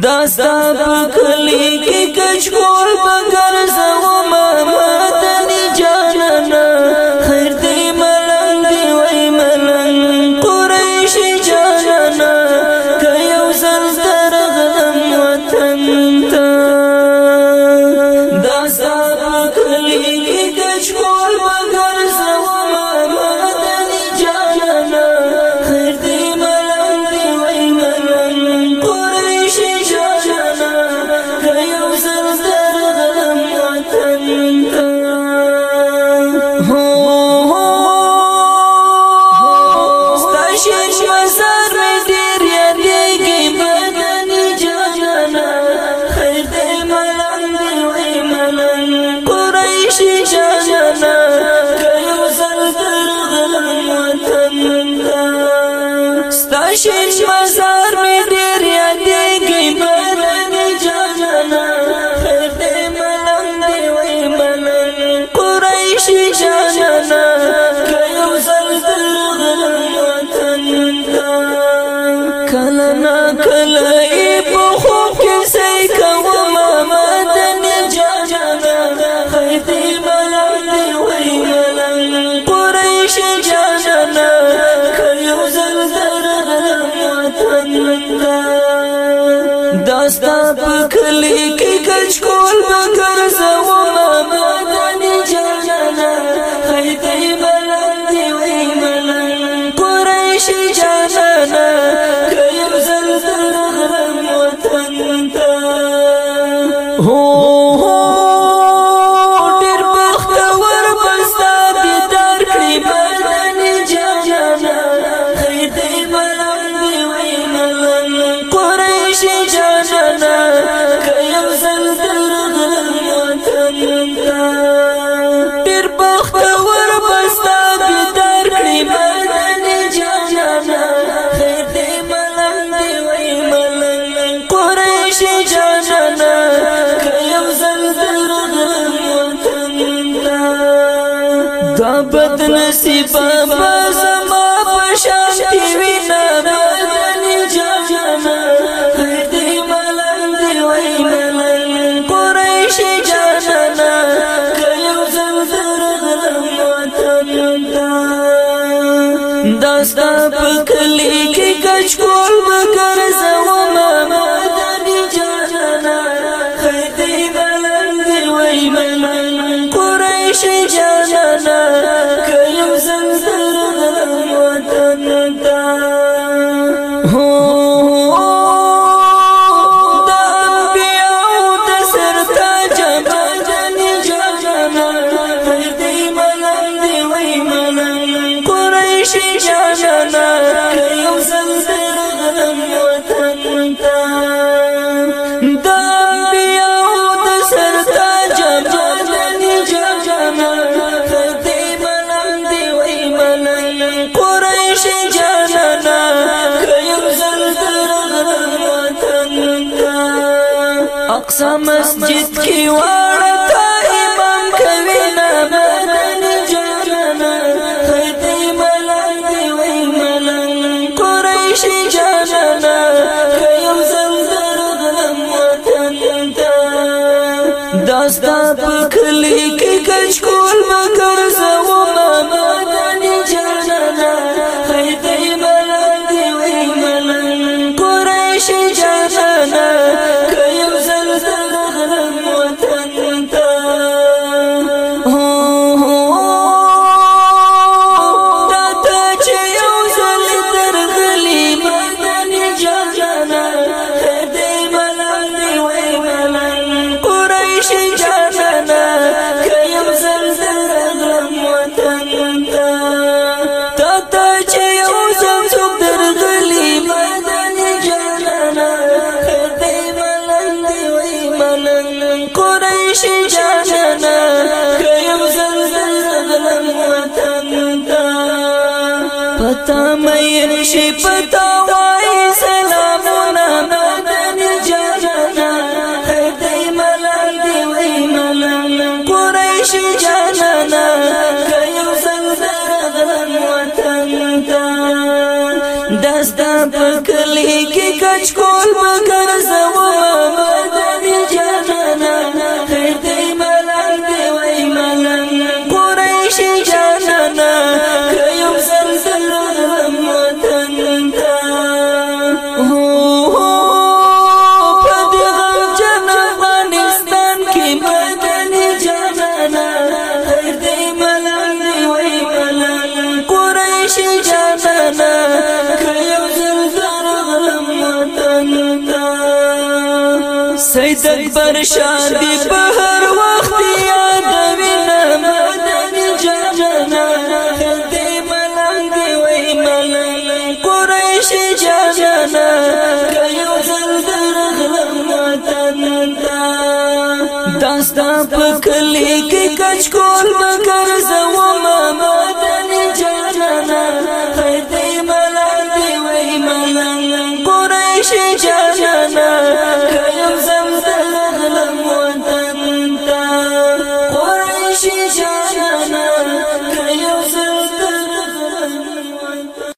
داستا په کلی کې کچکول بګر زو ما ماته شیر مزار لیکی کچ کول بگر زوما مدنی جانا خیدی بلند دیوی ملن قریش جانا کئیم زلزل غرم وطن تا کبد نصیب بس ما پشان دی وینا مدنی جانا هدی ملنگ دی وی ملنگ قریش جانا کیو زمزر غرم وطن تا دستا پکلی کی کچکو اقصا مسجد کی واړه تا امام کوي نه مدن جانا خدای ملنګ دی وای ملنګ قریشی جانا کيو زندر غلم وطن تا داستا پخلی کی کچ کول مګ پتا مې شي پتا وای سلامونه مدن جانا خدای ملنګ دی وای ملنګ قریش جانا کيو زنګر غم وطن تا دستا پکلي کې کچ کو سیدت پر شان دی بهر وخت یاد وینم مدن جنا خدای ملنګ دی وای ملنګ قریش جنا کيو زل درغلم ماتن تا داستا په کلی کې کچ کول مګر زو ما مدن جنا خدای ملنګ دی وای ملنګ قریش جنا